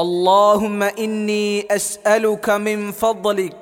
اللهم إني أسألك من فضلك